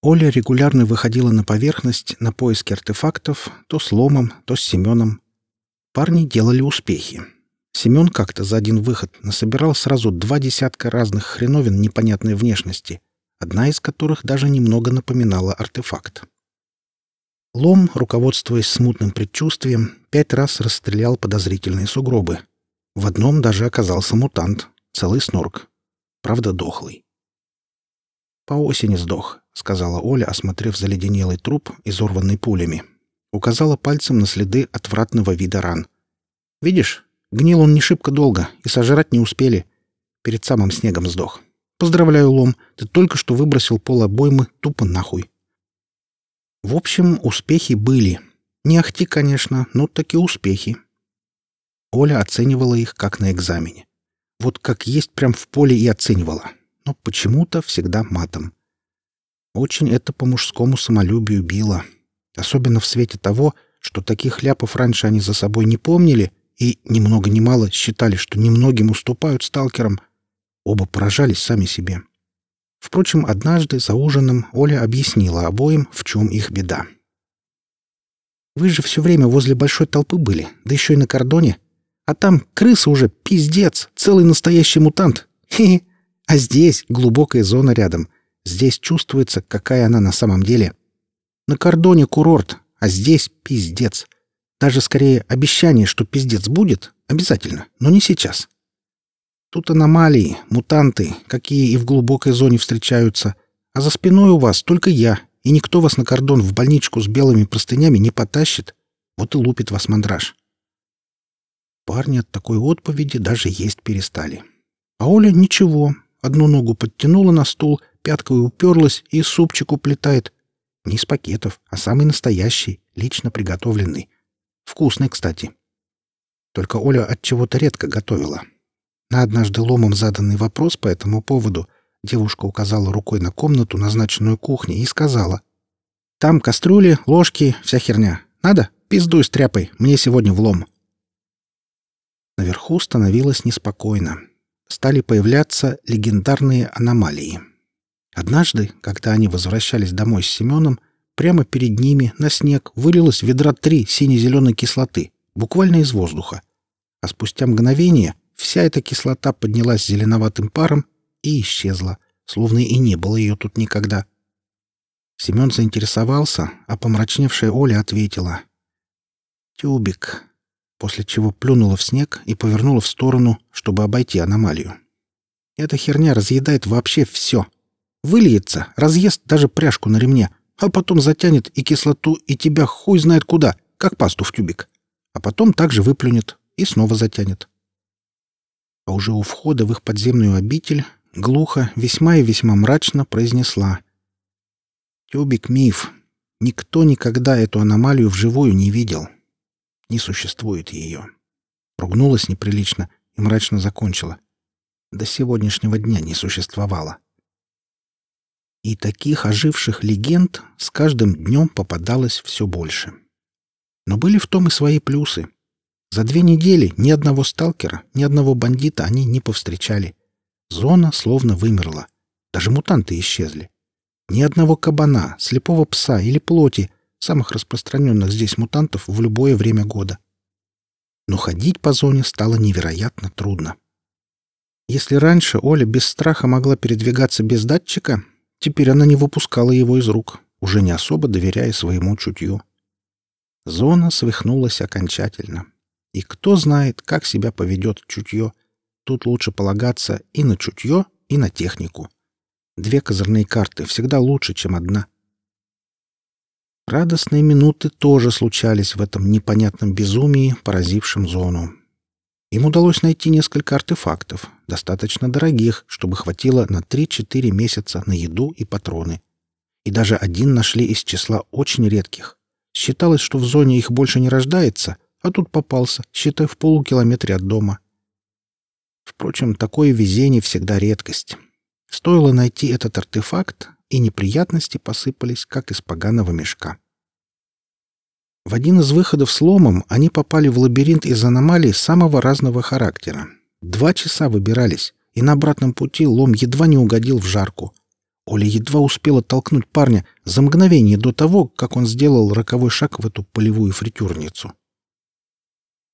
Оля регулярно выходила на поверхность на поиски артефактов, то с Ломом, то с Семеном. Парни делали успехи. Семен как-то за один выход насобирал сразу два десятка разных хреновин непонятной внешности, одна из которых даже немного напоминала артефакт. Лом, руководствуясь смутным предчувствием, пять раз расстрелял подозрительные сугробы. В одном даже оказался мутант, целый снорк. Правда, дохлый. «По осени сдох», — сказала Оля, осмотрев заледенелый труп, изорванный пулями. Указала пальцем на следы отвратного вида ран. «Видишь, гнил он не шибко долго, и сожрать не успели. Перед самым снегом сдох. Поздравляю, Лом, ты только что выбросил пол обоймы тупо нахуй». В общем, успехи были. Не ахти, конечно, но таки успехи. Оля оценивала их как на экзамене. Вот как есть прям в поле и оценивала но почему-то всегда матом. Очень это по мужскому самолюбию било. Особенно в свете того, что таких ляпов раньше они за собой не помнили и, ни много ни мало, считали, что немногим уступают сталкерам. Оба поражались сами себе. Впрочем, однажды за ужином Оля объяснила обоим, в чем их беда. «Вы же все время возле большой толпы были, да еще и на кордоне. А там крыса уже пиздец, целый настоящий мутант. Хе-хе. А здесь глубокая зона рядом. Здесь чувствуется, какая она на самом деле. На кордоне курорт, а здесь пиздец. Даже скорее обещание, что пиздец будет, обязательно, но не сейчас. Тут аномалии, мутанты, какие и в глубокой зоне встречаются. А за спиной у вас только я, и никто вас на кордон в больничку с белыми простынями не потащит. Вот и лупит вас мандраж. Парни от такой отповеди даже есть перестали. А Оля ничего, Одну ногу подтянула на стул, пяткой уперлась и супчик уплетает. Не из пакетов, а самый настоящий, лично приготовленный. Вкусный, кстати. Только Оля от чего-то редко готовила. На однажды ломом заданный вопрос по этому поводу девушка указала рукой на комнату, назначенную кухней, и сказала. «Там кастрюли, ложки, вся херня. Надо? Пиздуй с тряпой, мне сегодня влом». Наверху становилось неспокойно стали появляться легендарные аномалии. Однажды, когда они возвращались домой с Семеном, прямо перед ними на снег вылилось ведра три сине-зеленой кислоты, буквально из воздуха. А спустя мгновение вся эта кислота поднялась зеленоватым паром и исчезла, словно и не было ее тут никогда. Семен заинтересовался, а помрачневшая Оля ответила. «Тюбик, после чего плюнула в снег и повернула в сторону, чтобы обойти аномалию. Эта херня разъедает вообще все. Выльется, разъест даже пряжку на ремне, а потом затянет и кислоту, и тебя хуй знает куда, как пасту в тюбик. А потом также выплюнет и снова затянет. А уже у входа в их подземную обитель глухо, весьма и весьма мрачно произнесла. «Тюбик — миф. Никто никогда эту аномалию вживую не видел. Не существует ее. Ругнулась неприлично и мрачно закончила. До сегодняшнего дня не существовало. И таких оживших легенд с каждым днем попадалось все больше. Но были в том и свои плюсы. За две недели ни одного сталкера, ни одного бандита они не повстречали. Зона словно вымерла. Даже мутанты исчезли. Ни одного кабана, слепого пса или плоти, самых распространенных здесь мутантов в любое время года. Но ходить по зоне стало невероятно трудно. Если раньше Оля без страха могла передвигаться без датчика, теперь она не выпускала его из рук, уже не особо доверяя своему чутью. Зона свихнулась окончательно. И кто знает, как себя поведет чутье. Тут лучше полагаться и на чутье, и на технику. Две козырные карты всегда лучше, чем одна — Радостные минуты тоже случались в этом непонятном безумии, поразившем зону. Им удалось найти несколько артефактов, достаточно дорогих, чтобы хватило на 3-4 месяца на еду и патроны. И даже один нашли из числа очень редких. Считалось, что в зоне их больше не рождается, а тут попался, считай, в полукилометре от дома. Впрочем, такое везение всегда редкость. Стоило найти этот артефакт, и неприятности посыпались, как из поганого мешка. В один из выходов с ломом они попали в лабиринт из аномалий самого разного характера. Два часа выбирались, и на обратном пути лом едва не угодил в жарку. Оля едва успела толкнуть парня за мгновение до того, как он сделал роковой шаг в эту полевую фритюрницу.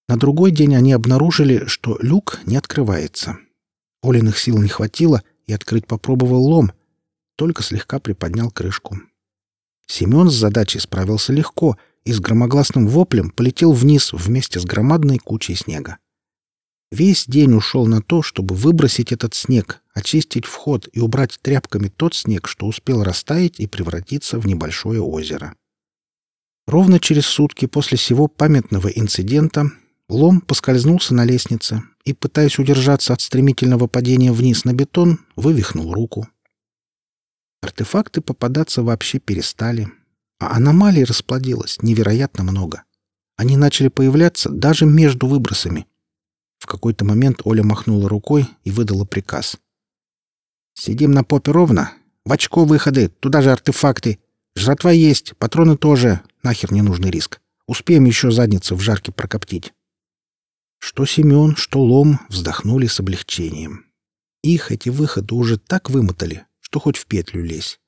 На другой день они обнаружили, что люк не открывается. Олиных сил не хватило, и открыть попробовал лом, только слегка приподнял крышку. Семен с задачей справился легко и с громогласным воплем полетел вниз вместе с громадной кучей снега. Весь день ушел на то, чтобы выбросить этот снег, очистить вход и убрать тряпками тот снег, что успел растаять и превратиться в небольшое озеро. Ровно через сутки после сего памятного инцидента Лом поскользнулся на лестнице и, пытаясь удержаться от стремительного падения вниз на бетон, вывихнул руку. Артефакты попадаться вообще перестали, а аномалий расплодилось невероятно много. Они начали появляться даже между выбросами. В какой-то момент Оля махнула рукой и выдала приказ. «Сидим на попе ровно. В очко выходы, туда же артефакты. Жратва есть, патроны тоже. Нахер не нужный риск. Успеем еще задницу в жарке прокоптить». Что Семен, что Лом вздохнули с облегчением. Их эти выходы уже так вымотали, что хоть в петлю лезь.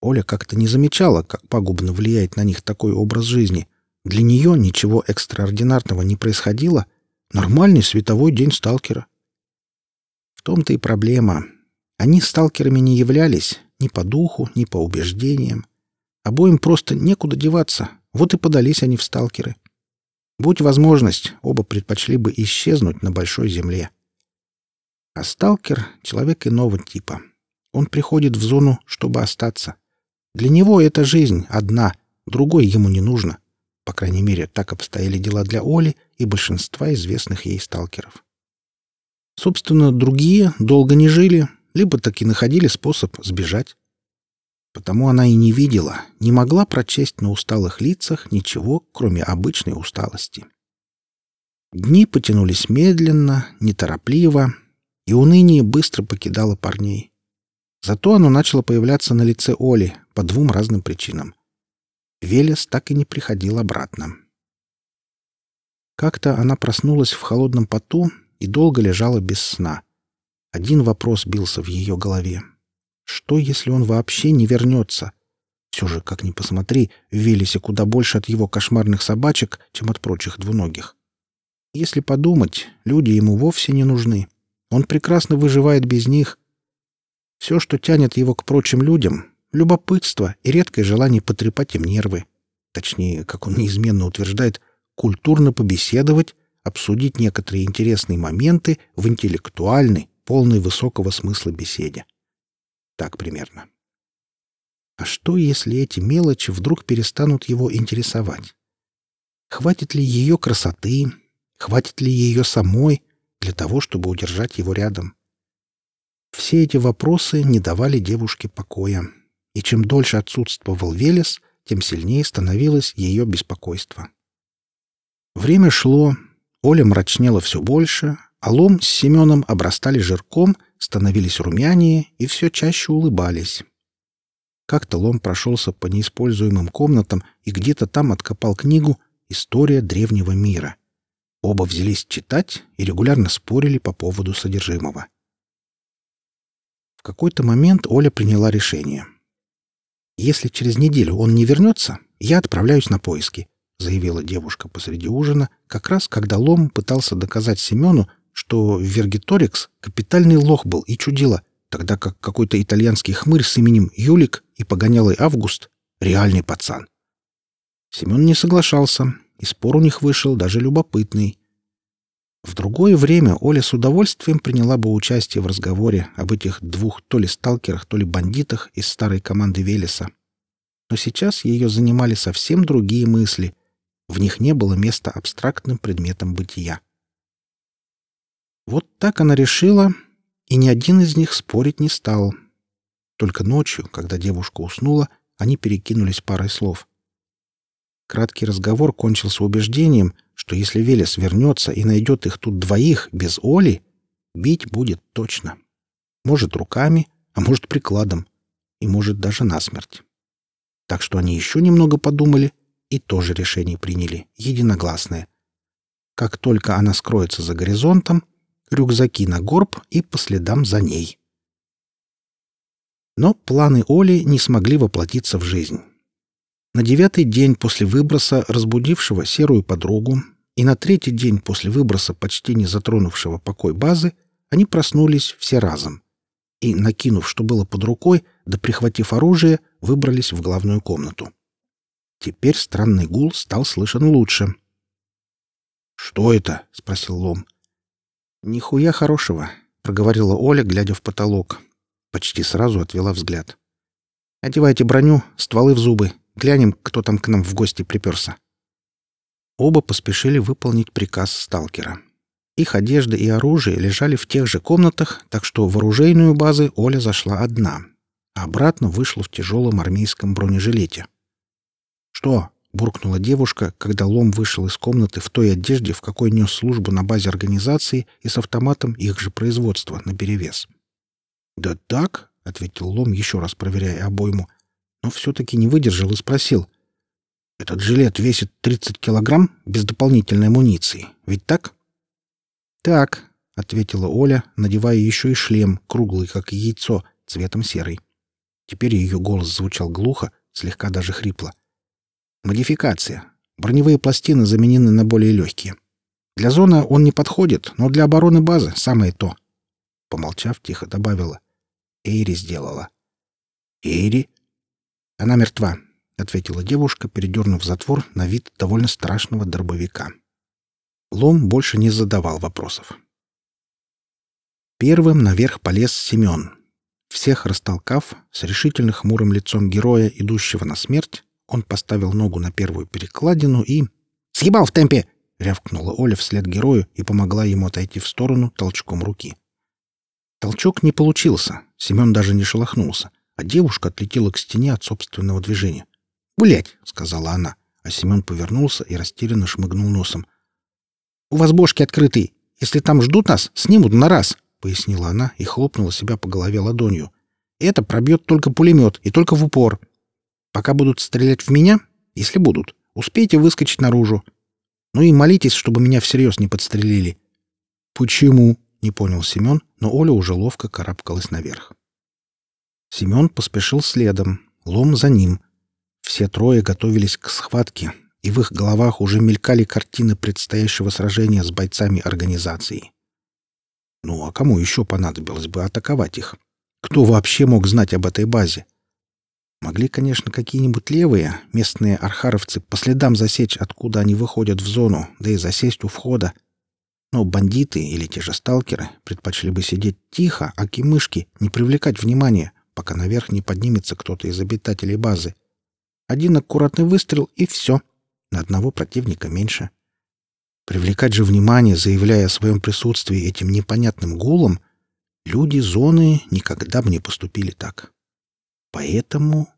Оля как-то не замечала, как пагубно влияет на них такой образ жизни. Для нее ничего экстраординарного не происходило. Нормальный световой день сталкера. В том-то и проблема. Они сталкерами не являлись ни по духу, ни по убеждениям. Обоим просто некуда деваться, вот и подались они в сталкеры. Будь возможность, оба предпочли бы исчезнуть на большой земле. А сталкер — человек иного типа. Он приходит в зону, чтобы остаться. Для него эта жизнь одна, другой ему не нужно. По крайней мере, так обстояли дела для Оли и большинства известных ей сталкеров. Собственно, другие долго не жили, либо таки находили способ сбежать. Потому она и не видела, не могла прочесть на усталых лицах ничего, кроме обычной усталости. Дни потянулись медленно, неторопливо, и уныние быстро покидало парней. Зато оно начало появляться на лице Оли по двум разным причинам. Велес так и не приходил обратно. Как-то она проснулась в холодном поту и долго лежала без сна. Один вопрос бился в ее голове. Что, если он вообще не вернется? Все же, как ни посмотри, Велесе куда больше от его кошмарных собачек, чем от прочих двуногих. Если подумать, люди ему вовсе не нужны. Он прекрасно выживает без них. Все, что тянет его к прочим людям — любопытство и редкое желание потрепать им нервы. Точнее, как он неизменно утверждает, культурно побеседовать, обсудить некоторые интересные моменты в интеллектуальной, полной высокого смысла беседе. Так примерно. А что, если эти мелочи вдруг перестанут его интересовать? Хватит ли ее красоты, хватит ли ее самой для того, чтобы удержать его рядом? Все эти вопросы не давали девушке покоя, и чем дольше отсутствовал Велес, тем сильнее становилось ее беспокойство. Время шло, Оля мрачнела все больше, а Лом с Семеном обрастали жирком становились румянее и все чаще улыбались. Как-то Лом прошелся по неиспользуемым комнатам и где-то там откопал книгу «История древнего мира». Оба взялись читать и регулярно спорили по поводу содержимого. В какой-то момент Оля приняла решение. «Если через неделю он не вернется, я отправляюсь на поиски», — заявила девушка посреди ужина, как раз когда Лом пытался доказать Семену, что Вергиторикс капитальный лох был и чудило, тогда как какой-то итальянский хмырь с именем Юлик и погонялый Август — реальный пацан. Семен не соглашался, и спор у них вышел даже любопытный. В другое время Оля с удовольствием приняла бы участие в разговоре об этих двух то ли сталкерах, то ли бандитах из старой команды Велеса. Но сейчас ее занимали совсем другие мысли. В них не было места абстрактным предметам бытия. Вот так она решила, и ни один из них спорить не стал. Только ночью, когда девушка уснула, они перекинулись парой слов. Краткий разговор кончился убеждением, что если Велес вернется и найдет их тут двоих без Оли, бить будет точно. Может, руками, а может, прикладом, и может даже насмерть. Так что они еще немного подумали и тоже решение приняли, единогласное. Как только она скроется за горизонтом, рюкзаки на горб и по следам за ней. Но планы Оли не смогли воплотиться в жизнь. На девятый день после выброса, разбудившего серую подругу, и на третий день после выброса, почти не затронувшего покой базы, они проснулись все разом. И, накинув, что было под рукой, да прихватив оружие, выбрались в главную комнату. Теперь странный гул стал слышен лучше. «Что это?» — спросил Лом. «Нихуя хорошего», — проговорила Оля, глядя в потолок. Почти сразу отвела взгляд. «Одевайте броню, стволы в зубы. Глянем, кто там к нам в гости приперся». Оба поспешили выполнить приказ сталкера. Их одежда и оружие лежали в тех же комнатах, так что в оружейную базы Оля зашла одна, а обратно вышла в тяжелом армейском бронежилете. «Что?» — буркнула девушка, когда Лом вышел из комнаты в той одежде, в какой нес службу на базе организации и с автоматом их же производства наперевес. «Да так?» — ответил Лом, еще раз проверяя обойму, но все-таки не выдержал и спросил. «Этот жилет весит 30 килограмм без дополнительной амуниции, ведь так?» «Так», — ответила Оля, надевая еще и шлем, круглый, как яйцо, цветом серый. Теперь ее голос звучал глухо, слегка даже хрипло. Модификация. Броневые пластины заменены на более легкие. Для зоны он не подходит, но для обороны базы самое то. Помолчав, тихо добавила. Эйри сделала. Эйри? Она мертва, ответила девушка, передернув затвор на вид довольно страшного дробовика. Лом больше не задавал вопросов. Первым наверх полез Семен. Всех растолкав, с решительно хмурым лицом героя, идущего на смерть, он поставил ногу на первую перекладину и... «Съебал в темпе!» — рявкнула Оля вслед герою и помогла ему отойти в сторону толчком руки. Толчок не получился, Семен даже не шелохнулся, а девушка отлетела к стене от собственного движения. «Блядь!» — сказала она, а Семен повернулся и растерянно шмыгнул носом. «У вас бошки открыты. Если там ждут нас, снимут на раз», — пояснила она и хлопнула себя по голове ладонью. «Это пробьет только пулемет и только в упор. Пока будут стрелять в меня, если будут, успейте выскочить наружу. Ну и молитесь, чтобы меня всерьез не подстрелили. Почему? Не понял Семен, но Оля уже ловко карабкалась наверх. Семен поспешил следом, лом за ним. Все трое готовились к схватке, и в их головах уже мелькали картины предстоящего сражения с бойцами организации. Ну а кому еще понадобилось бы атаковать их? Кто вообще мог знать об этой базе? Могли, конечно, какие-нибудь левые, местные архаровцы, по следам засечь, откуда они выходят в зону, да и засесть у входа. Но бандиты или те же сталкеры предпочли бы сидеть тихо, а кимышки не привлекать внимания, пока наверх не поднимется кто-то из обитателей базы. Один аккуратный выстрел — и все. На одного противника меньше. Привлекать же внимание, заявляя о своем присутствии этим непонятным гулом, люди зоны никогда бы не поступили так. Поэтому...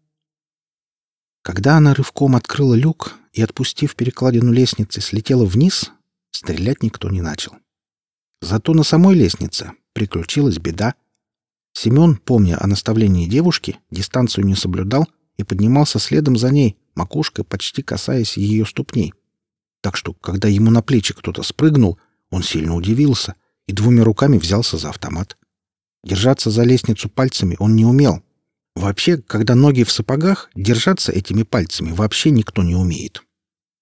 Когда она рывком открыла люк и, отпустив перекладину лестницы, слетела вниз, стрелять никто не начал. Зато на самой лестнице приключилась беда. Семен, помня о наставлении девушки, дистанцию не соблюдал и поднимался следом за ней, макушкой почти касаясь ее ступней. Так что, когда ему на плечи кто-то спрыгнул, он сильно удивился и двумя руками взялся за автомат. Держаться за лестницу пальцами он не умел, Вообще, когда ноги в сапогах, держаться этими пальцами вообще никто не умеет.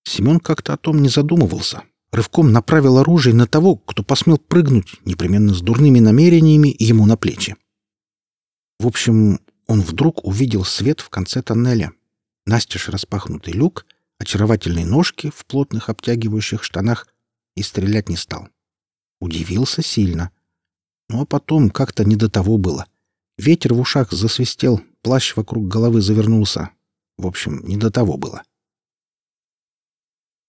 Семен как-то о том не задумывался. Рывком направил оружие на того, кто посмел прыгнуть, непременно с дурными намерениями, ему на плечи. В общем, он вдруг увидел свет в конце тоннеля. Настежь распахнутый люк, очаровательные ножки в плотных обтягивающих штанах и стрелять не стал. Удивился сильно. Ну а потом как-то не до того было — Ветер в ушах засвистел, плащ вокруг головы завернулся. В общем, не до того было.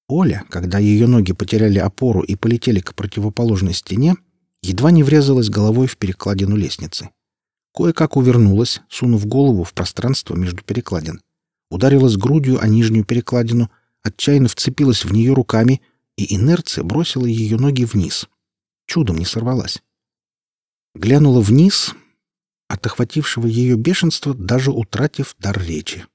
Оля, когда ее ноги потеряли опору и полетели к противоположной стене, едва не врезалась головой в перекладину лестницы. Кое-как увернулась, сунув голову в пространство между перекладин. Ударилась грудью о нижнюю перекладину, отчаянно вцепилась в нее руками, и инерция бросила ее ноги вниз. Чудом не сорвалась. Глянула вниз от охватившего ее бешенства, даже утратив дар речи.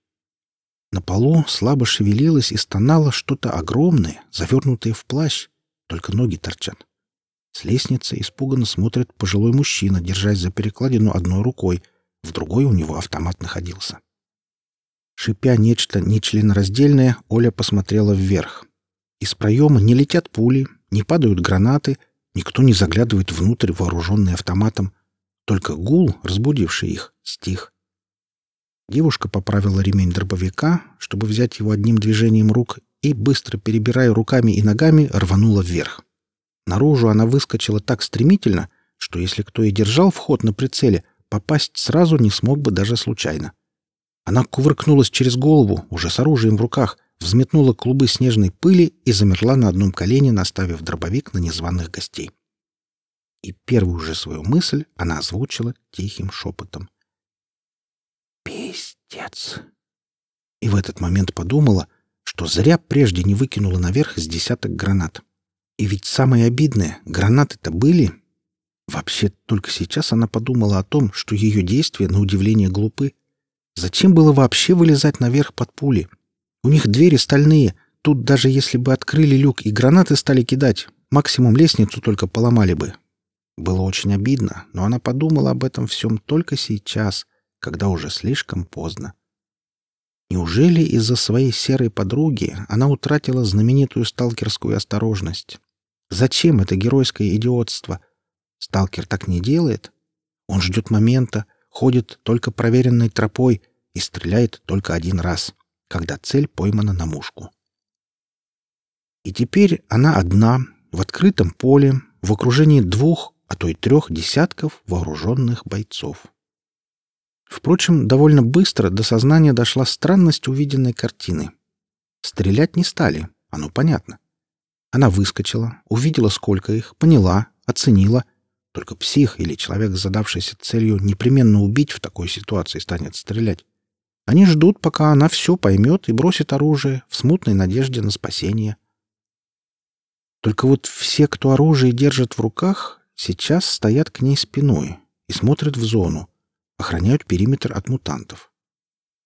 На полу слабо шевелилось и стонало что-то огромное, завернутое в плащ, только ноги торчат. С лестницы испуганно смотрит пожилой мужчина, держась за перекладину одной рукой, в другой у него автомат находился. Шипя нечто нечленораздельное, Оля посмотрела вверх. Из проема не летят пули, не падают гранаты, никто не заглядывает внутрь, вооруженный автоматом. Только гул, разбудивший их, стих. Девушка поправила ремень дробовика, чтобы взять его одним движением рук, и, быстро перебирая руками и ногами, рванула вверх. Наружу она выскочила так стремительно, что если кто и держал вход на прицеле, попасть сразу не смог бы даже случайно. Она кувыркнулась через голову, уже с оружием в руках, взметнула клубы снежной пыли и замерла на одном колене, наставив дробовик на незваных гостей. И первую же свою мысль она озвучила тихим шепотом. «Пиздец!» И в этот момент подумала, что зря прежде не выкинула наверх с десяток гранат. И ведь самое обидное, гранаты-то были. Вообще, только сейчас она подумала о том, что ее действия, на удивление, глупы. Зачем было вообще вылезать наверх под пули? У них двери стальные. Тут даже если бы открыли люк и гранаты стали кидать, максимум лестницу только поломали бы. Было очень обидно, но она подумала об этом всем только сейчас, когда уже слишком поздно. Неужели из-за своей серой подруги она утратила знаменитую сталкерскую осторожность? Зачем это геройское идиотство? Сталкер так не делает. Он ждет момента, ходит только проверенной тропой и стреляет только один раз, когда цель поймана на мушку. И теперь она одна, в открытом поле, в окружении двух, а то и трех десятков вооруженных бойцов. Впрочем, довольно быстро до сознания дошла странность увиденной картины. Стрелять не стали, оно понятно. Она выскочила, увидела, сколько их, поняла, оценила, только псих или человек, задавшийся целью непременно убить в такой ситуации, станет стрелять. Они ждут, пока она все поймет и бросит оружие в смутной надежде на спасение. Только вот все, кто оружие держит в руках, сейчас стоят к ней спиной и смотрят в зону, охраняют периметр от мутантов.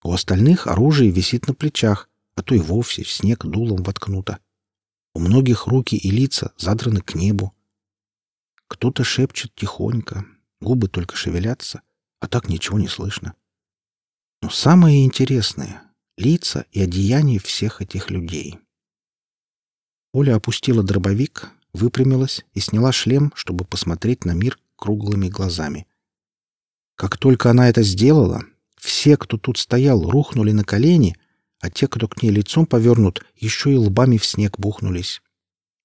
У остальных оружие висит на плечах, а то и вовсе в снег дулом воткнуто. У многих руки и лица задраны к небу, кто-то шепчет тихонько, губы только шевелятся, а так ничего не слышно. Но самое интересное — лица и одеяния всех этих людей. Оля опустила дробовик, выпрямилась и сняла шлем, чтобы посмотреть на мир круглыми глазами. Как только она это сделала, все, кто тут стоял, рухнули на колени, а те, кто к ней лицом повернут, еще и лбами в снег бухнулись.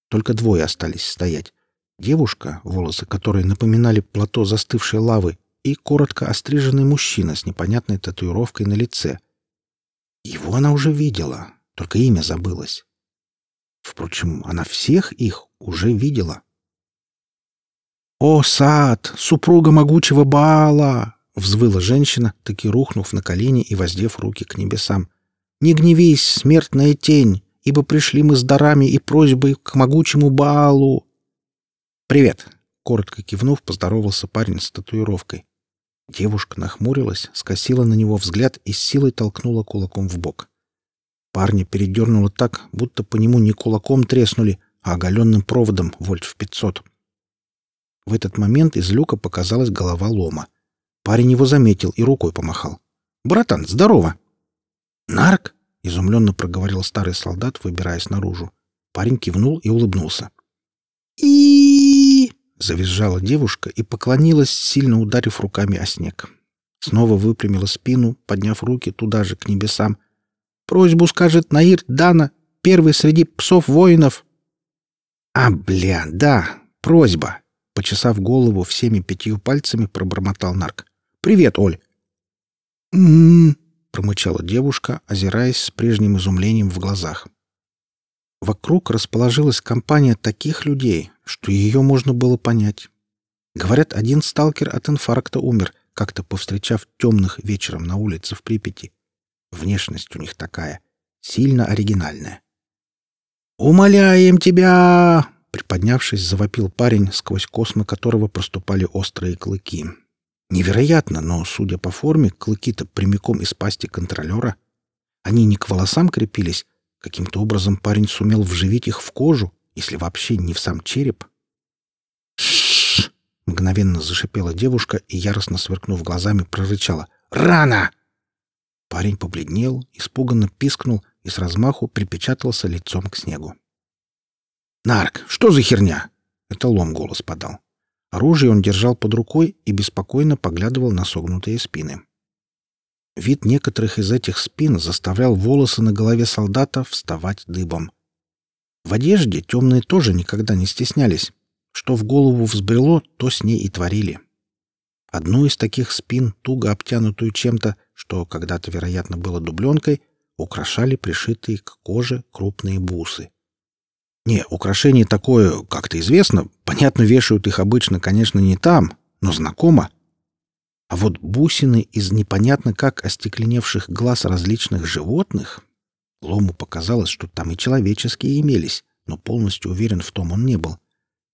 Только двое остались стоять. Девушка, волосы которой напоминали плато застывшей лавы, и коротко остриженный мужчина с непонятной татуировкой на лице. Его она уже видела, только имя забылось. Впрочем, она всех их уже видела. «О, сад! Супруга могучего Баала!» — взвыла женщина, таки рухнув на колени и воздев руки к небесам. «Не гневись, смертная тень, ибо пришли мы с дарами и просьбой к могучему Баалу!» «Привет!» — коротко кивнув, поздоровался парень с татуировкой. Девушка нахмурилась, скосила на него взгляд и с силой толкнула кулаком в бок. Парня передернуло так, будто по нему не кулаком треснули, а оголенным проводом вольт в пятьсот. В этот момент из люка показалась голова лома. Парень его заметил и рукой помахал. «Братан, здорово!» «Нарк?» — изумленно проговорил старый солдат, выбираясь наружу. Парень кивнул и улыбнулся. и завизжала девушка и поклонилась, сильно ударив руками о снег. Снова выпрямила спину, подняв руки туда же, к небесам. «Просьбу скажет Наир Дана, первый среди псов-воинов». «А, бля, да, просьба!» Почесав голову всеми пятью пальцами, пробормотал Нарк. «Привет, Оль!» «М-м-м», промычала девушка, озираясь с прежним изумлением в глазах. Вокруг расположилась компания таких людей, что ее можно было понять. Говорят, один сталкер от инфаркта умер, как-то повстречав темных вечером на улице в Припяти. Внешность у них такая, сильно оригинальная. «Умоляем тебя!» Приподнявшись, завопил парень, сквозь космы которого проступали острые клыки. Невероятно, но, судя по форме, клыки-то прямиком из пасти контролера. Они не к волосам крепились, Каким-то образом парень сумел вживить их в кожу, если вообще не в сам череп. Мгновенно зашипела девушка и, яростно сверкнув глазами, прорычала. «Рано!» Парень побледнел, испуганно пискнул и с размаху припечатался лицом к снегу. «Нарк, что за херня?» Это лом голос подал. Оружие он держал под рукой и беспокойно поглядывал на согнутые спины. Вид некоторых из этих спин заставлял волосы на голове солдата вставать дыбом. В одежде темные тоже никогда не стеснялись. Что в голову взбрело, то с ней и творили. Одну из таких спин, туго обтянутую чем-то, что когда-то, вероятно, было дубленкой, украшали пришитые к коже крупные бусы. Не, украшение такое, как-то известно, понятно, вешают их обычно, конечно, не там, но знакомо. А вот бусины из непонятно как остекленевших глаз различных животных... Лому показалось, что там и человеческие имелись, но полностью уверен в том он не был.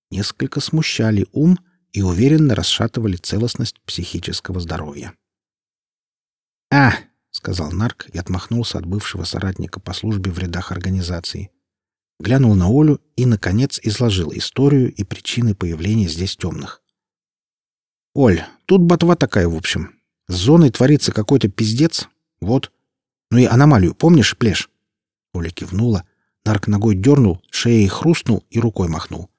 Несколько смущали ум и уверенно расшатывали целостность психического здоровья. «А!» — сказал Нарк и отмахнулся от бывшего соратника по службе в рядах организации глянул на Олю и, наконец, изложил историю и причины появления здесь темных. «Оль, тут ботва такая, в общем. С зоной творится какой-то пиздец. Вот. Ну и аномалию, помнишь, плешь?» Оля кивнула. Нарк ногой дернул, шеей хрустнул и рукой махнул.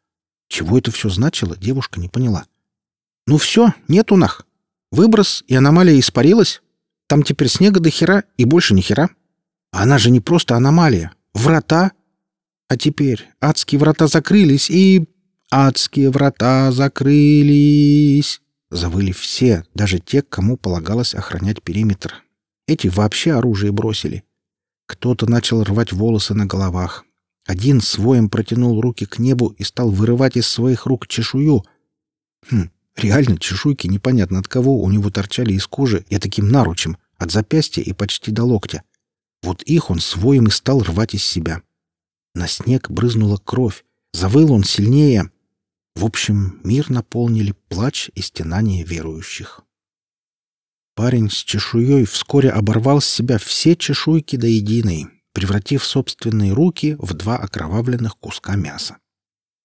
Чего это все значило, девушка не поняла. «Ну все, нету нах. Выброс, и аномалия испарилась. Там теперь снега до хера и больше ни хера. А она же не просто аномалия. Врата, а теперь адские врата закрылись, и... Адские врата закрылись! Завыли все, даже те, кому полагалось охранять периметр. Эти вообще оружие бросили. Кто-то начал рвать волосы на головах. Один своим протянул руки к небу и стал вырывать из своих рук чешую. Хм, реально чешуйки непонятно от кого у него торчали из кожи и таким наручем, от запястья и почти до локтя. Вот их он своим и стал рвать из себя. На снег брызнула кровь. Завыл он сильнее. В общем, мир наполнили плач и стенание верующих. Парень с чешуей вскоре оборвал с себя все чешуйки до единой, превратив собственные руки в два окровавленных куска мяса.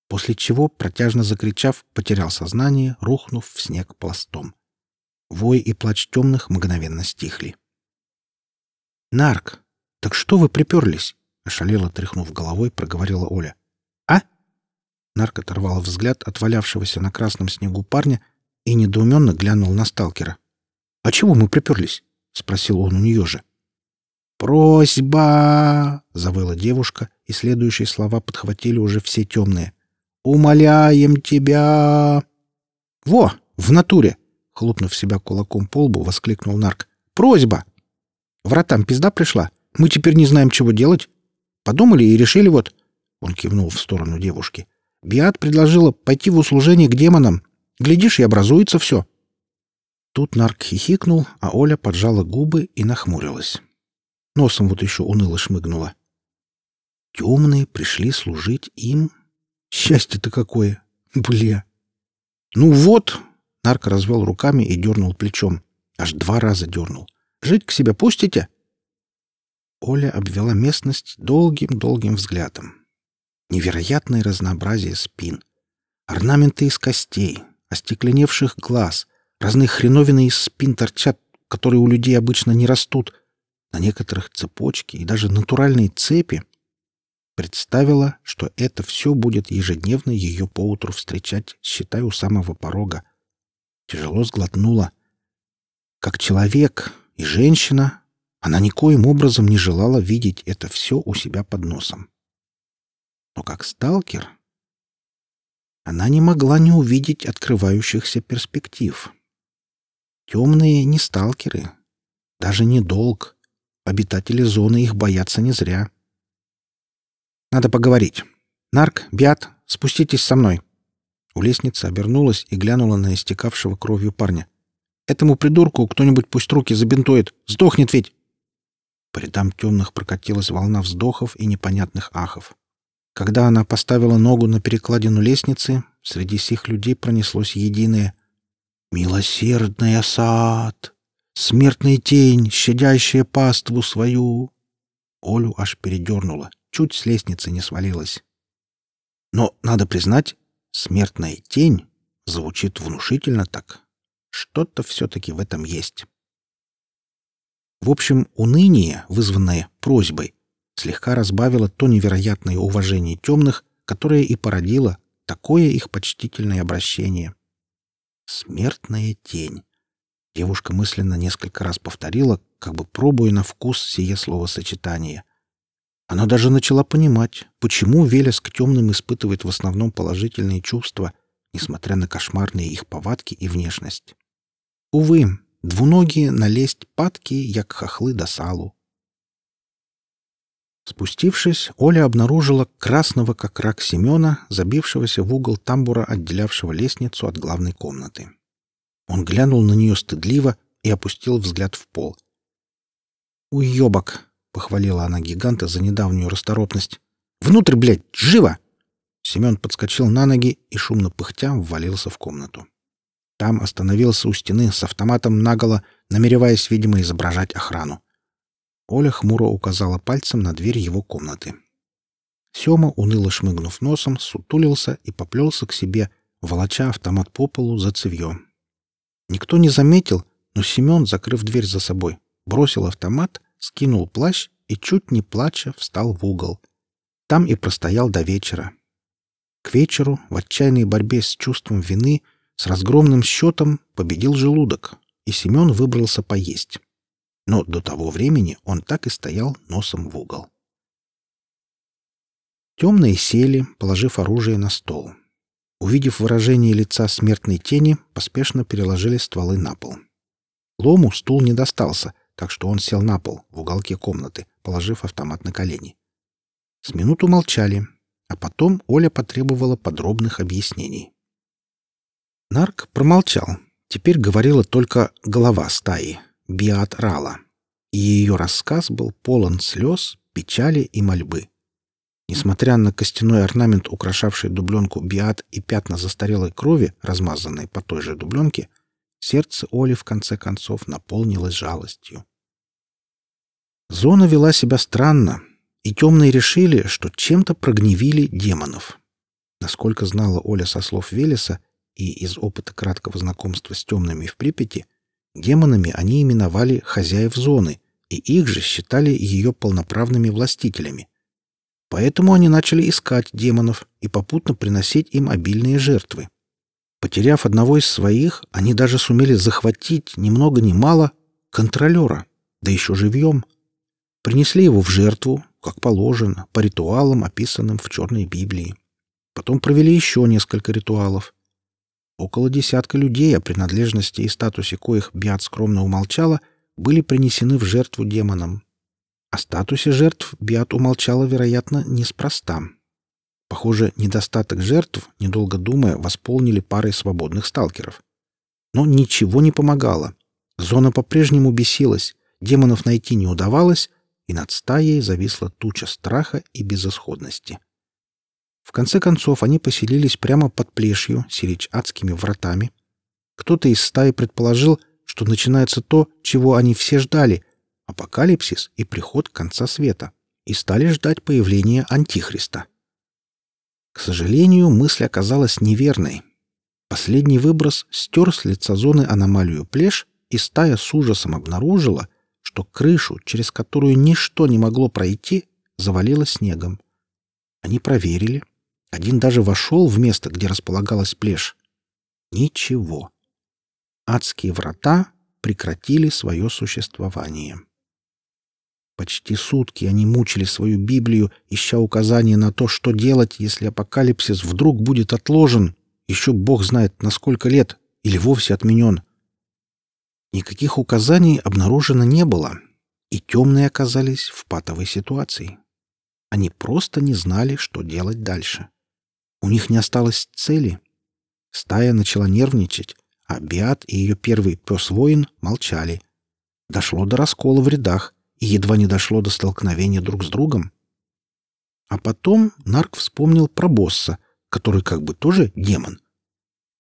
После чего, протяжно закричав, потерял сознание, рухнув в снег пластом. Вой и плач темных мгновенно стихли. «Нарк, так что вы приперлись?» Ошалело тряхнув головой, проговорила Оля. «А?» Нарк оторвал взгляд от валявшегося на красном снегу парня и недоуменно глянул на сталкера. «А чего мы приперлись?» — спросил он у нее же. «Просьба!» — завыла девушка, и следующие слова подхватили уже все темные. «Умоляем тебя!» «Во! В натуре!» — хлопнув себя кулаком по лбу, воскликнул Нарк. «Просьба!» «Вратам пизда пришла. Мы теперь не знаем, чего делать. Подумали и решили вот...» Он кивнул в сторону девушки. «Биат предложила пойти в услужение к демонам. Глядишь, и образуется все». Тут Нарк хихикнул, а Оля поджала губы и нахмурилась. Носом вот еще уныло шмыгнула. Темные пришли служить им? Счастье-то какое! Бля! Ну вот! Нарк развел руками и дернул плечом. Аж два раза дернул. Жить к себе пустите? Оля обвела местность долгим-долгим взглядом. Невероятное разнообразие спин. Орнаменты из костей, остекленевших глаз, разные хреновины из спин торчат, которые у людей обычно не растут, на некоторых цепочки и даже натуральные цепи. Представила, что это все будет ежедневно ее поутру встречать, считай, у самого порога. Тяжело сглотнула. Как человек и женщина она никоим образом не желала видеть это все у себя под носом. Но как сталкер она не могла не увидеть открывающихся перспектив. Темные не сталкеры, даже не долг. Обитатели зоны их боятся не зря. Надо поговорить. Нарк, Биат, спуститесь со мной. У лестницы обернулась и глянула на истекавшего кровью парня. Этому придурку кто-нибудь пусть руки забинтует. Сдохнет ведь. По рядам темных прокатилась волна вздохов и непонятных ахов. Когда она поставила ногу на перекладину лестницы, среди сих людей пронеслось единое «Милосердный осад! Смертная тень, щадящая паству свою!» Олю аж передернула, чуть с лестницы не свалилась. Но, надо признать, смертная тень Звучит внушительно так. Что-то все-таки в этом есть. В общем, уныние, вызванное просьбой, слегка разбавило то невероятное уважение темных, которое и породило такое их почтительное обращение. «Смертная тень». Девушка мысленно несколько раз повторила, как бы пробуя на вкус сие словосочетание. Она даже начала понимать, почему Велес к темным испытывает в основном положительные чувства, несмотря на кошмарные их повадки и внешность. Увы, двуногие налезть падки, як хохлы до салу. Спустившись, Оля обнаружила красного как рак Семена, забившегося в угол тамбура, отделявшего лестницу от главной комнаты. Он глянул на нее стыдливо и опустил взгляд в пол. «Уебок!» — похвалила она гиганта за недавнюю расторопность. «Внутрь, блядь! Живо!» Семен подскочил на ноги и, шумно пыхтя, ввалился в комнату. Там остановился у стены с автоматом наголо, намереваясь, видимо, изображать охрану. Оля хмуро указала пальцем на дверь его комнаты. Сема, уныло шмыгнув носом, сутулился и поплелся к себе, волоча автомат по полу за цевье. Никто не заметил, но Семен, закрыв дверь за собой, бросил автомат, скинул плащ и, чуть не плача, встал в угол. Там и простоял до вечера. К вечеру, в отчаянной борьбе с чувством вины, с разгромным счетом победил желудок, и Семен выбрался поесть но до того времени он так и стоял носом в угол. Темные сели, положив оружие на стол. Увидев выражение лица смертной тени, поспешно переложили стволы на пол. Лому стул не достался, так что он сел на пол в уголке комнаты, положив автомат на колени. С минуту молчали, а потом Оля потребовала подробных объяснений. Нарк промолчал. Теперь говорила только голова стаи, Биат Рала, и ее рассказ был полон слез, печали и мольбы. Несмотря на костяной орнамент, украшавший дубленку Биат и пятна застарелой крови, размазанные по той же дубленке, сердце Оли в конце концов наполнилось жалостью. Зона вела себя странно, и темные решили, что чем-то прогневили демонов. Насколько знала Оля со слов Велеса и из опыта краткого знакомства с темными в Припяти, Демонами они именовали хозяев зоны, и их же считали ее полноправными властителями. Поэтому они начали искать демонов и попутно приносить им обильные жертвы. Потеряв одного из своих, они даже сумели захватить ни много ни мало контролера, да еще живьем. Принесли его в жертву, как положено, по ритуалам, описанным в Черной Библии. Потом провели еще несколько ритуалов. Около десятка людей, о принадлежности и статусе коих Биат скромно умолчала, были принесены в жертву демонам. О статусе жертв Биат умолчала, вероятно, неспроста. Похоже, недостаток жертв, недолго думая, восполнили парой свободных сталкеров. Но ничего не помогало. Зона по-прежнему бесилась, демонов найти не удавалось, и над стаей зависла туча страха и безысходности. В конце концов, они поселились прямо под плешью, сирич адскими вратами. Кто-то из стаи предположил, что начинается то, чего они все ждали — апокалипсис и приход конца света, и стали ждать появления Антихриста. К сожалению, мысль оказалась неверной. Последний выброс стер с лица зоны аномалию плеш, и стая с ужасом обнаружила, что крышу, через которую ничто не могло пройти, завалило снегом. Они проверили, один даже вошел в место, где располагалась плешь. Ничего. Адские врата прекратили свое существование. Почти сутки они мучили свою Библию, ища указания на то, что делать, если апокалипсис вдруг будет отложен, еще Бог знает на сколько лет, или вовсе отменен. Никаких указаний обнаружено не было, и темные оказались в патовой ситуации. Они просто не знали, что делать дальше. У них не осталось цели. Стая начала нервничать, а Биат и ее первый пес-воин молчали. Дошло до раскола в рядах и едва не дошло до столкновения друг с другом. А потом Нарк вспомнил про босса, который как бы тоже демон.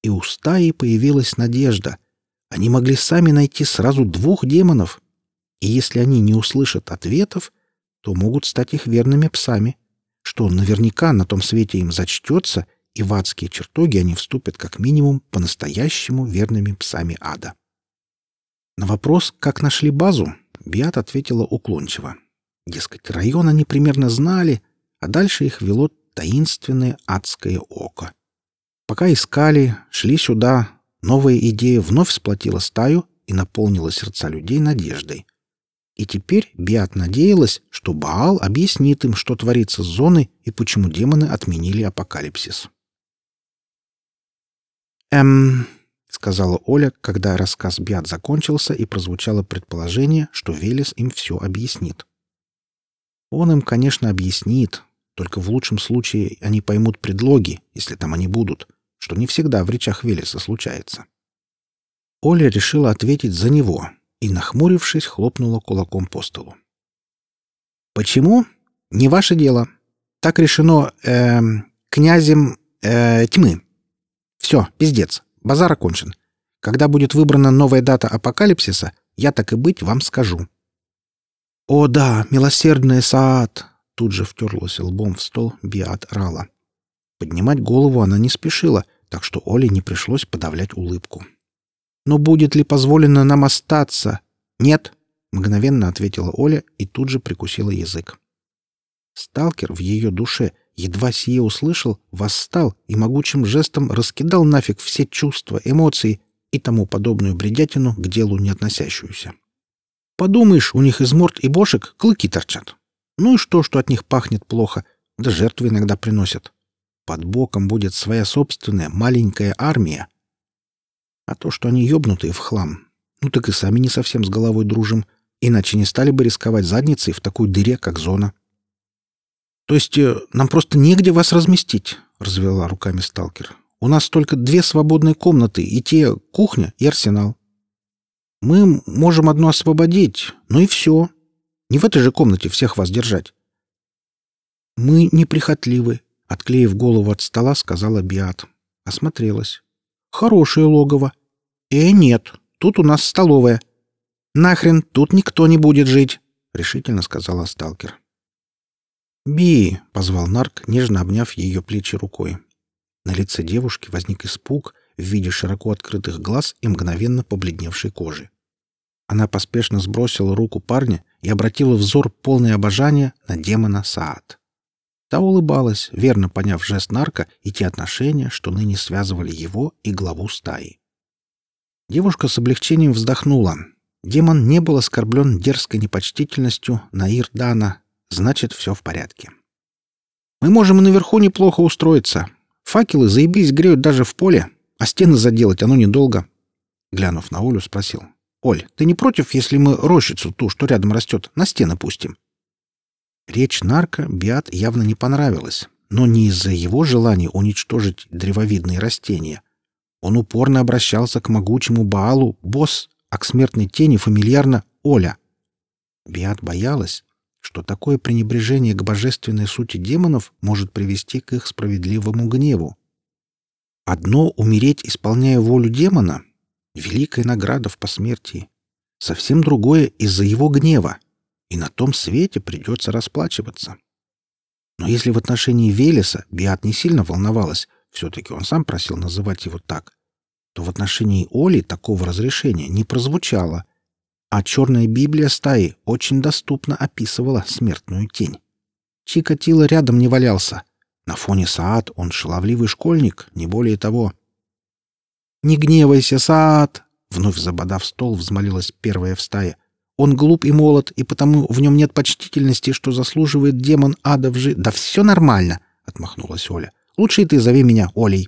И у стаи появилась надежда. Они могли сами найти сразу двух демонов. И если они не услышат ответов, то могут стать их верными псами — что наверняка на том свете им зачтется, и в адские чертоги они вступят как минимум по-настоящему верными псами ада. На вопрос, как нашли базу, Биат ответила уклончиво. Дескать, район они примерно знали, а дальше их вело таинственное адское око. Пока искали, шли сюда, новая идея вновь сплотила стаю и наполнила сердца людей надеждой. И теперь Биат надеялась, что Баал объяснит им, что творится с зоной и почему демоны отменили апокалипсис. «Эм...» — сказала Оля, когда рассказ Биат закончился и прозвучало предположение, что Велес им все объяснит. Он им, конечно, объяснит, только в лучшем случае они поймут предлоги, если там они будут, что не всегда в речах Велеса случается. Оля решила ответить за него и, нахмурившись, хлопнула кулаком по столу. «Почему? Не ваше дело. Так решено э, князем э, тьмы. Все, пиздец, базар окончен. Когда будет выбрана новая дата апокалипсиса, я так и быть вам скажу». «О да, милосердный Саад!» Тут же втерлась лбом в стол Биат Рала. Поднимать голову она не спешила, так что Оле не пришлось подавлять улыбку. Но будет ли позволено нам остаться? Нет, мгновенно ответила Оля и тут же прикусила язык. Сталкер в ее душе едва сие услышал, восстал и могучим жестом раскидал нафиг все чувства, эмоции и тому подобную бредятину к делу не относящуюся. Подумаешь, у них из морд и бошек клыки торчат. Ну и что, что от них пахнет плохо, да жертвы иногда приносят. Под боком будет своя собственная маленькая армия, а то, что они ёбнутые в хлам, ну так и сами не совсем с головой дружим, иначе не стали бы рисковать задницей в такой дыре, как зона. То есть э, нам просто негде вас разместить, развела руками сталкер. У нас только две свободные комнаты, и те кухня и арсенал. Мы можем одну освободить, ну и все. Не в этой же комнате всех вас держать. Мы неприхотливы, отклеив голову от стола, сказала Биат. Осмотрелась. Хорошее логово. Э, нет, тут у нас столовая. Нахрен, тут никто не будет жить, решительно сказала сталкер. Би, позвал Нарк, нежно обняв ее плечи рукой. На лице девушки возник испуг в виде широко открытых глаз и мгновенно побледневшей кожи. Она поспешно сбросила руку парня и обратила взор полный обожания на демона Саад. Та улыбалась, верно поняв жест нарка и те отношения, что ныне связывали его и главу стаи. Девушка с облегчением вздохнула. Демон не был оскорблен дерзкой непочтительностью Наир Дана, значит, все в порядке. «Мы можем и наверху неплохо устроиться. Факелы, заебись, греют даже в поле, а стены заделать оно недолго». Глянув на Олю, спросил. «Оль, ты не против, если мы рощицу, ту, что рядом растет, на стены пустим?» Речь нарка Биат явно не понравилась, но не из-за его желания уничтожить древовидные растения. Он упорно обращался к могучему Баалу «босс», а к смертной тени фамильярно «Оля». Биат боялась, что такое пренебрежение к божественной сути демонов может привести к их справедливому гневу. Одно — умереть, исполняя волю демона — великая награда в посмертии. Совсем другое — из-за его гнева — и на том свете придется расплачиваться. Но если в отношении Велеса Биат не сильно волновалась, все-таки он сам просил называть его так, то в отношении Оли такого разрешения не прозвучало, а черная Библия стаи очень доступно описывала смертную тень. Чикатило рядом не валялся. На фоне Саад он шаловливый школьник, не более того. «Не гневайся, Саад!» Вновь забодав стол, взмолилась первая в стае. Он глуп и молод, и потому в нем нет почтительности, что заслуживает демон ада в жи... Да все нормально, — отмахнулась Оля. Лучше и ты зови меня Олей.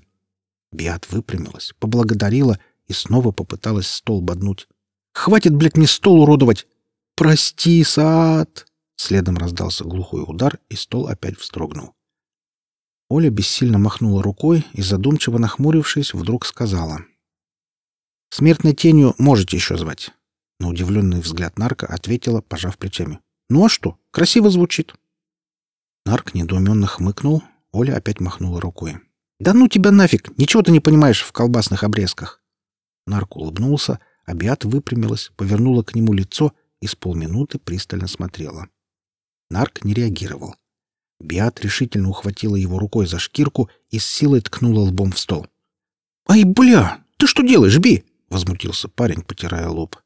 Биат выпрямилась, поблагодарила и снова попыталась стол боднуть. Хватит, блядь, мне стол уродовать! Прости, Саад! Следом раздался глухой удар, и стол опять вздрогнул. Оля бессильно махнула рукой и, задумчиво нахмурившись, вдруг сказала. «Смертной тенью можете еще звать. На удивленный взгляд нарка ответила, пожав плечами. «Ну а что? Красиво звучит». Нарк недоуменно хмыкнул, Оля опять махнула рукой. «Да ну тебя нафиг! Ничего ты не понимаешь в колбасных обрезках!» Нарк улыбнулся, а Биат выпрямилась, повернула к нему лицо и с полминуты пристально смотрела. Нарк не реагировал. Биат решительно ухватила его рукой за шкирку и с силой ткнула лбом в стол. «Ай, бля! Ты что делаешь, Би?» — возмутился парень, потирая лоб.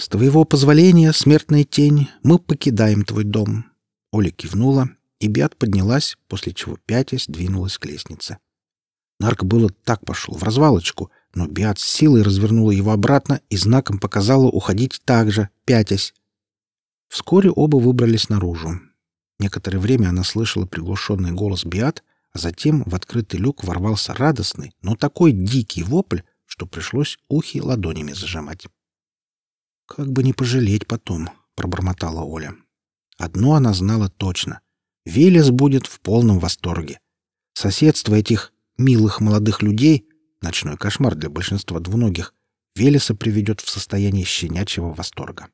«С твоего позволения, смертная тень, мы покидаем твой дом». Оля кивнула, и Биат поднялась, после чего пятясь двинулась к лестнице. Нарк было так пошел, в развалочку, но Биат с силой развернула его обратно и знаком показала уходить так же, пятясь. Вскоре оба выбрались наружу. Некоторое время она слышала приглушенный голос Биат, а затем в открытый люк ворвался радостный, но такой дикий вопль, что пришлось ухи ладонями зажимать. «Как бы не пожалеть потом», — пробормотала Оля. Одно она знала точно. Велес будет в полном восторге. Соседство этих милых молодых людей — ночной кошмар для большинства двуногих — Велеса приведет в состояние щенячьего восторга.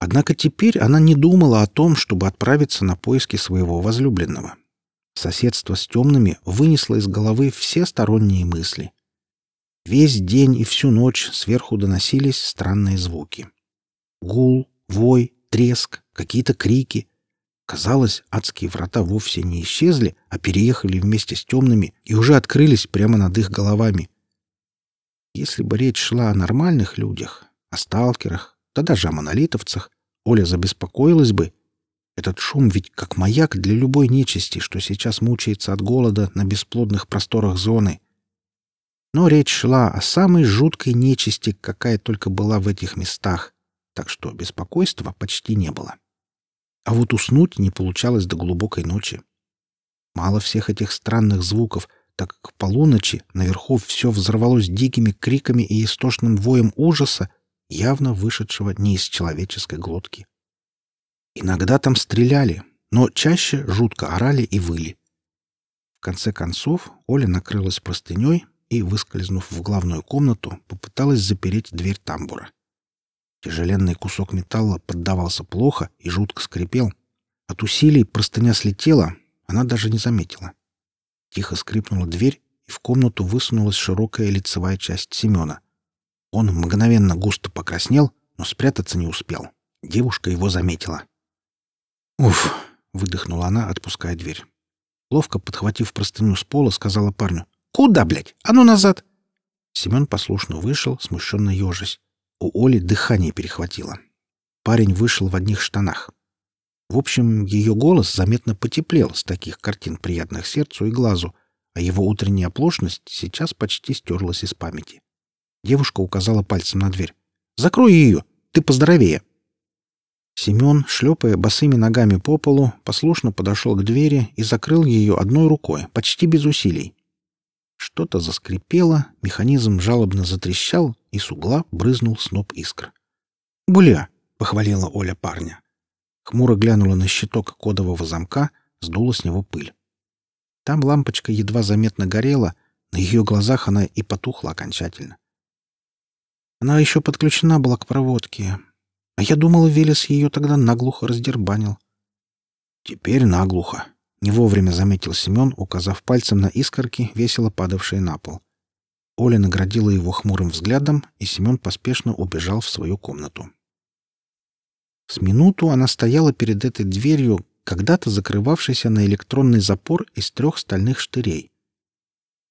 Однако теперь она не думала о том, чтобы отправиться на поиски своего возлюбленного. Соседство с темными вынесло из головы все сторонние мысли. Весь день и всю ночь сверху доносились странные звуки. Гул, вой, треск, какие-то крики. Казалось, адские врата вовсе не исчезли, а переехали вместе с темными и уже открылись прямо над их головами. Если бы речь шла о нормальных людях, о сталкерах, да даже о монолитовцах, Оля забеспокоилась бы. Этот шум ведь как маяк для любой нечисти, что сейчас мучается от голода на бесплодных просторах зоны. Но речь шла о самой жуткой нечисти, какая только была в этих местах, так что беспокойства почти не было. А вот уснуть не получалось до глубокой ночи. Мало всех этих странных звуков, так как к полуночи наверху все взорвалось дикими криками и истошным воем ужаса, явно вышедшего не из человеческой глотки. Иногда там стреляли, но чаще жутко орали и выли. В конце концов Оля накрылась простыней и, выскользнув в главную комнату, попыталась запереть дверь тамбура. Тяжеленный кусок металла поддавался плохо и жутко скрипел. От усилий простыня слетела, она даже не заметила. Тихо скрипнула дверь, и в комнату высунулась широкая лицевая часть Семена — он мгновенно густо покраснел, но спрятаться не успел. Девушка его заметила. «Уф!» — выдохнула она, отпуская дверь. Ловко подхватив простыню с пола, сказала парню. «Куда, блядь? А ну назад!» Семен послушно вышел, смущенно ежась. У Оли дыхание перехватило. Парень вышел в одних штанах. В общем, ее голос заметно потеплел с таких картин, приятных сердцу и глазу, а его утренняя оплошность сейчас почти стерлась из памяти. Девушка указала пальцем на дверь. «Закрой ее! Ты поздоровее!» Семен, шлепая босыми ногами по полу, послушно подошел к двери и закрыл ее одной рукой, почти без усилий. Что-то заскрипело, механизм жалобно затрещал, и с угла брызнул сноп искр. «Бля!» — похвалила Оля парня. Хмуро глянула на щиток кодового замка, сдула с него пыль. Там лампочка едва заметно горела, на ее глазах она и потухла окончательно. Она еще подключена была к проводке. А я думала, Велес ее тогда наглухо раздербанил. Теперь наглухо. Не вовремя заметил Семен, указав пальцем на искорки, весело падавшие на пол. Оля наградила его хмурым взглядом, и Семен поспешно убежал в свою комнату. С минуту она стояла перед этой дверью, когда-то закрывавшейся на электронный запор из трех стальных штырей.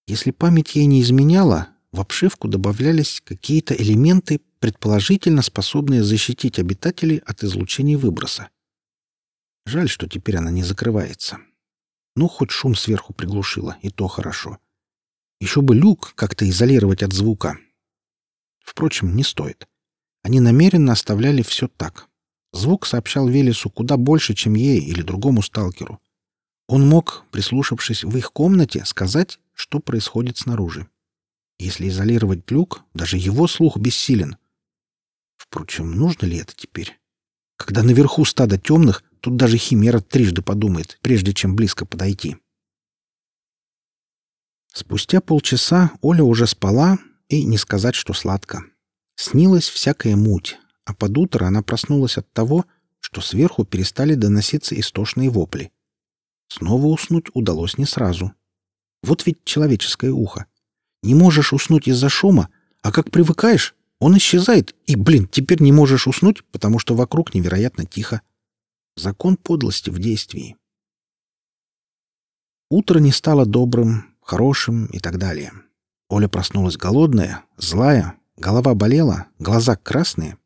Если память ей не изменяла, в обшивку добавлялись какие-то элементы, предположительно способные защитить обитателей от излучений выброса. Жаль, что теперь она не закрывается. Ну, хоть шум сверху приглушила, и то хорошо. Еще бы люк как-то изолировать от звука. Впрочем, не стоит. Они намеренно оставляли все так. Звук сообщал Велесу куда больше, чем ей или другому сталкеру. Он мог, прислушавшись в их комнате, сказать, что происходит снаружи. Если изолировать люк, даже его слух бессилен. Впрочем, нужно ли это теперь? Когда наверху стадо темных, тут даже химера трижды подумает, прежде чем близко подойти. Спустя полчаса Оля уже спала, и не сказать, что сладко. Снилась всякая муть, а под утро она проснулась от того, что сверху перестали доноситься истошные вопли. Снова уснуть удалось не сразу. Вот ведь человеческое ухо. Не можешь уснуть из-за шума, а как привыкаешь, он исчезает, и, блин, теперь не можешь уснуть, потому что вокруг невероятно тихо. Закон подлости в действии. Утро не стало добрым, хорошим и так далее. Оля проснулась голодная, злая, голова болела, глаза красные.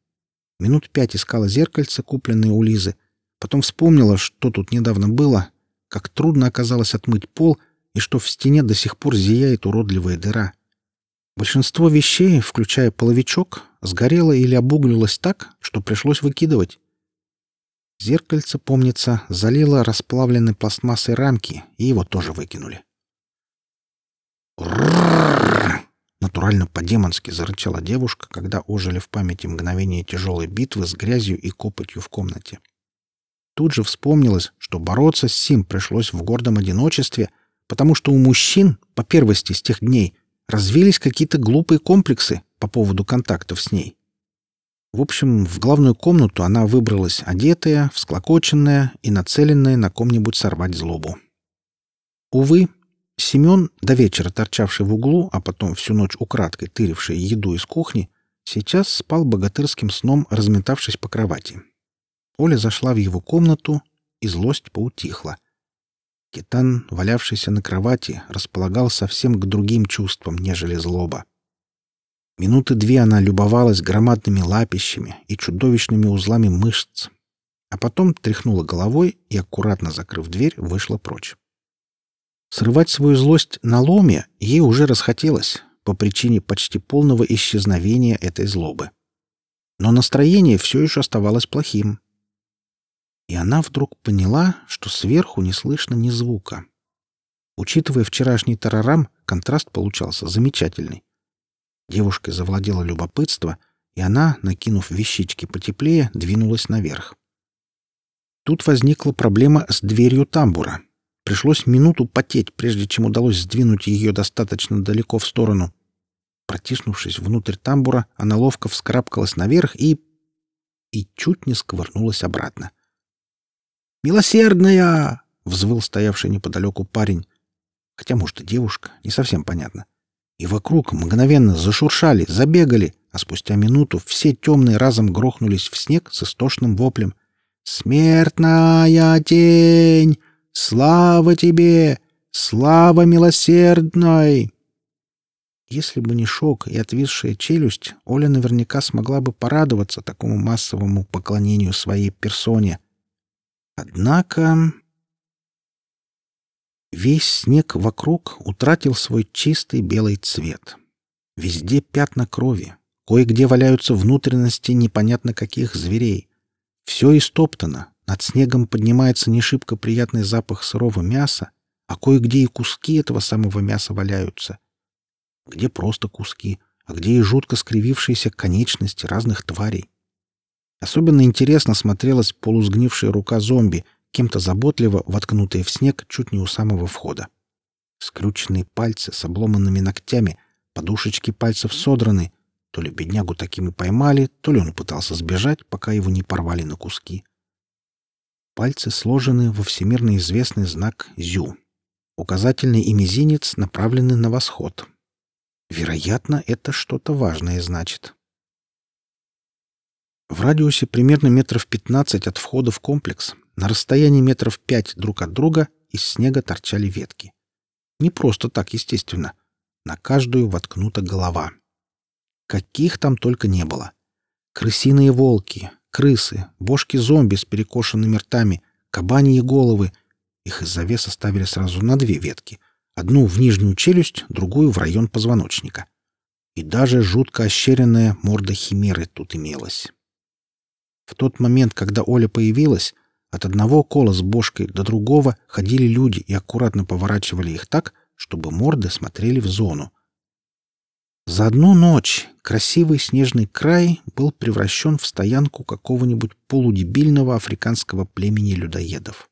Минут пять искала зеркальце, купленное у Лизы. Потом вспомнила, что тут недавно было, как трудно оказалось отмыть пол и что в стене до сих пор зияет уродливая дыра. Большинство вещей, включая половичок, сгорело или обуглилось так, что пришлось выкидывать. Зеркальце, помнится, залило расплавленной пластмассой рамки, и его тоже выкинули. Натурально по-демонски зарычала девушка, когда ожили в памяти мгновения тяжелой битвы с грязью и копотью в комнате. Тут же вспомнилось, что бороться с Сим пришлось в гордом одиночестве, потому что у мужчин, по первости с тех дней, развились какие-то глупые комплексы по поводу контактов с ней. В общем, в главную комнату она выбралась одетая, всклокоченная и нацеленная на ком-нибудь сорвать злобу. Увы, Семен, до вечера торчавший в углу, а потом всю ночь украдкой тыривший еду из кухни, сейчас спал богатырским сном, разметавшись по кровати. Оля зашла в его комнату, и злость поутихла. Китан, валявшийся на кровати, располагал совсем к другим чувствам, нежели злоба. Минуты две она любовалась громадными лапищами и чудовищными узлами мышц, а потом тряхнула головой и, аккуратно закрыв дверь, вышла прочь. Срывать свою злость на ломе ей уже расхотелось по причине почти полного исчезновения этой злобы. Но настроение все еще оставалось плохим и она вдруг поняла, что сверху не слышно ни звука. Учитывая вчерашний тарарам, контраст получался замечательный. Девушкой завладело любопытство, и она, накинув вещички потеплее, двинулась наверх. Тут возникла проблема с дверью тамбура. Пришлось минуту потеть, прежде чем удалось сдвинуть ее достаточно далеко в сторону. Протиснувшись внутрь тамбура, она ловко вскарабкалась наверх и... и чуть не сковырнулась обратно. — «Милосердная!» — взвыл стоявший неподалеку парень. Хотя, может, и девушка, не совсем понятно. И вокруг мгновенно зашуршали, забегали, а спустя минуту все темные разом грохнулись в снег с истошным воплем. «Смертная тень! Слава тебе! Слава милосердной!» Если бы не шок и отвисшая челюсть, Оля наверняка смогла бы порадоваться такому массовому поклонению своей персоне. Однако весь снег вокруг утратил свой чистый белый цвет. Везде пятна крови, кое-где валяются внутренности непонятно каких зверей. Все истоптано, над снегом поднимается не приятный запах сырого мяса, а кое-где и куски этого самого мяса валяются. Где просто куски, а где и жутко скривившиеся конечности разных тварей. Особенно интересно смотрелась полусгнившая рука зомби, кем-то заботливо воткнутая в снег чуть не у самого входа. Скрюченные пальцы с обломанными ногтями, подушечки пальцев содраны. То ли беднягу такими поймали, то ли он пытался сбежать, пока его не порвали на куски. Пальцы сложены во всемирно известный знак «Зю». Указательный и мизинец направлены на восход. Вероятно, это что-то важное значит. В радиусе примерно метров 15 от входа в комплекс, на расстоянии метров 5 друг от друга, из снега торчали ветки. Не просто так, естественно. На каждую воткнута голова. Каких там только не было. Крысиные волки, крысы, бошки-зомби с перекошенными ртами, кабаньи головы. Их из-за веса ставили сразу на две ветки. Одну в нижнюю челюсть, другую в район позвоночника. И даже жутко ощеренная морда химеры тут имелась. В тот момент, когда Оля появилась, от одного кола с бошкой до другого ходили люди и аккуратно поворачивали их так, чтобы морды смотрели в зону. За одну ночь красивый снежный край был превращен в стоянку какого-нибудь полудебильного африканского племени людоедов.